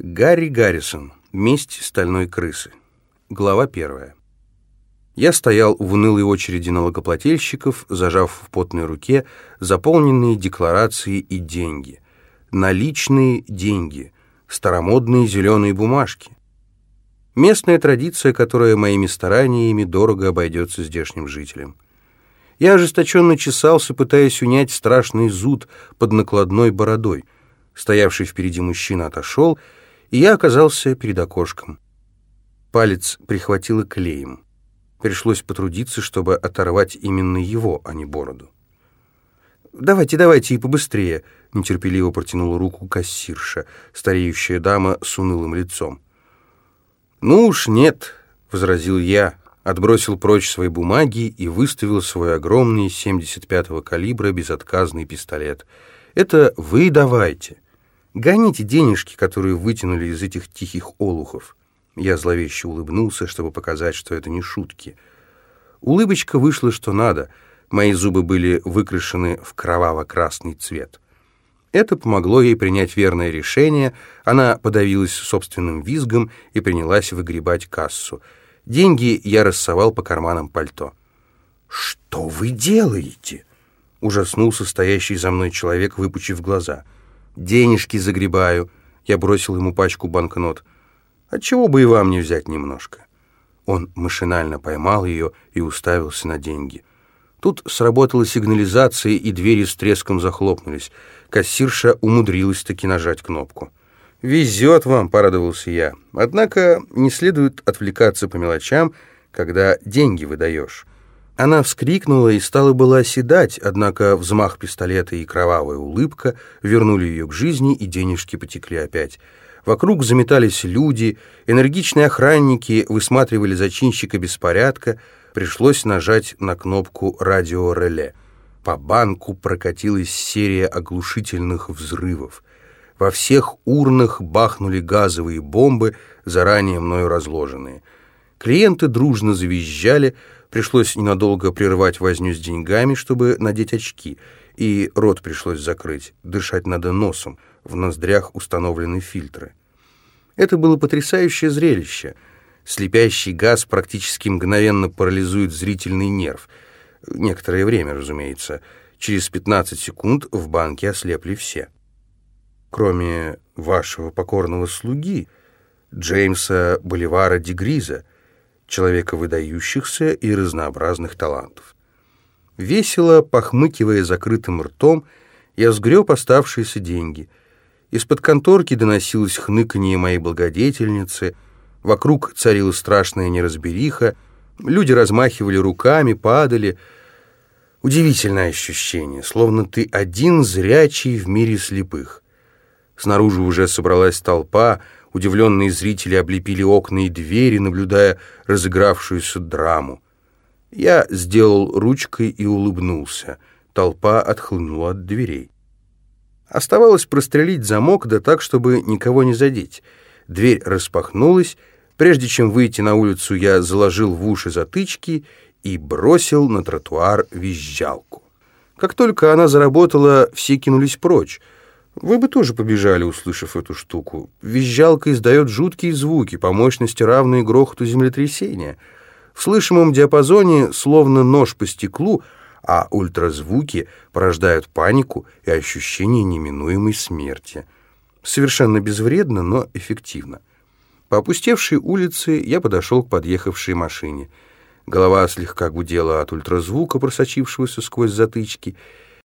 Гарри Гаррисон. Месть стальной крысы. Глава первая. Я стоял в унылой очереди налогоплательщиков, зажав в потной руке заполненные декларации и деньги. Наличные деньги, старомодные зеленые бумажки. Местная традиция, которая моими стараниями дорого обойдется здешним жителям. Я ожесточенно чесался, пытаясь унять страшный зуд под накладной бородой. Стоявший впереди мужчина отошел, и я оказался перед окошком. Палец прихватило клеем. Пришлось потрудиться, чтобы оторвать именно его, а не бороду. «Давайте, давайте и побыстрее», — нетерпеливо протянула руку кассирша, стареющая дама с унылым лицом. «Ну уж нет», — возразил я, отбросил прочь свои бумаги и выставил свой огромный 75-го калибра безотказный пистолет. «Это вы давайте. Гоните денежки, которые вытянули из этих тихих олухов». Я зловеще улыбнулся, чтобы показать, что это не шутки. Улыбочка вышла что надо. Мои зубы были выкрашены в кроваво-красный цвет. Это помогло ей принять верное решение. Она подавилась собственным визгом и принялась выгребать кассу. Деньги я рассовал по карманам пальто. «Что вы делаете?» — ужаснулся стоящий за мной человек, выпучив глаза. «Денежки загребаю». Я бросил ему пачку банкнот. Отчего бы и вам не взять немножко? Он машинально поймал ее и уставился на деньги. Тут сработала сигнализация, и двери с треском захлопнулись. Кассирша умудрилась таки нажать кнопку. «Везет вам», — порадовался я. «Однако не следует отвлекаться по мелочам, когда деньги выдаешь». Она вскрикнула и стала была оседать, однако взмах пистолета и кровавая улыбка вернули ее к жизни, и денежки потекли опять. Вокруг заметались люди, энергичные охранники высматривали зачинщика беспорядка, пришлось нажать на кнопку радиореле. По банку прокатилась серия оглушительных взрывов. Во всех урнах бахнули газовые бомбы, заранее мною разложенные. Клиенты дружно завизжали, пришлось ненадолго прервать возню с деньгами, чтобы надеть очки, и рот пришлось закрыть, дышать надо носом, в ноздрях установлены фильтры. Это было потрясающее зрелище. Слепящий газ практически мгновенно парализует зрительный нерв. Некоторое время, разумеется. Через 15 секунд в банке ослепли все. Кроме вашего покорного слуги, Джеймса Боливара Дегриза, человека выдающихся и разнообразных талантов. Весело, похмыкивая закрытым ртом, я сгреб оставшиеся деньги — из-под конторки доносилось хныканье моей благодетельницы, вокруг царила страшная неразбериха, люди размахивали руками, падали. Удивительное ощущение, словно ты один зрячий в мире слепых. Снаружи уже собралась толпа, удивленные зрители облепили окна и двери, наблюдая разыгравшуюся драму. Я сделал ручкой и улыбнулся. Толпа отхлынула от дверей. Оставалось прострелить замок, да так, чтобы никого не задеть. Дверь распахнулась. Прежде чем выйти на улицу, я заложил в уши затычки и бросил на тротуар визжалку. Как только она заработала, все кинулись прочь. Вы бы тоже побежали, услышав эту штуку. Визжалка издает жуткие звуки, по мощности равные грохоту землетрясения. В слышимом диапазоне, словно нож по стеклу, а ультразвуки порождают панику и ощущение неминуемой смерти. Совершенно безвредно, но эффективно. По опустевшей улице я подошел к подъехавшей машине. Голова слегка гудела от ультразвука, просочившегося сквозь затычки,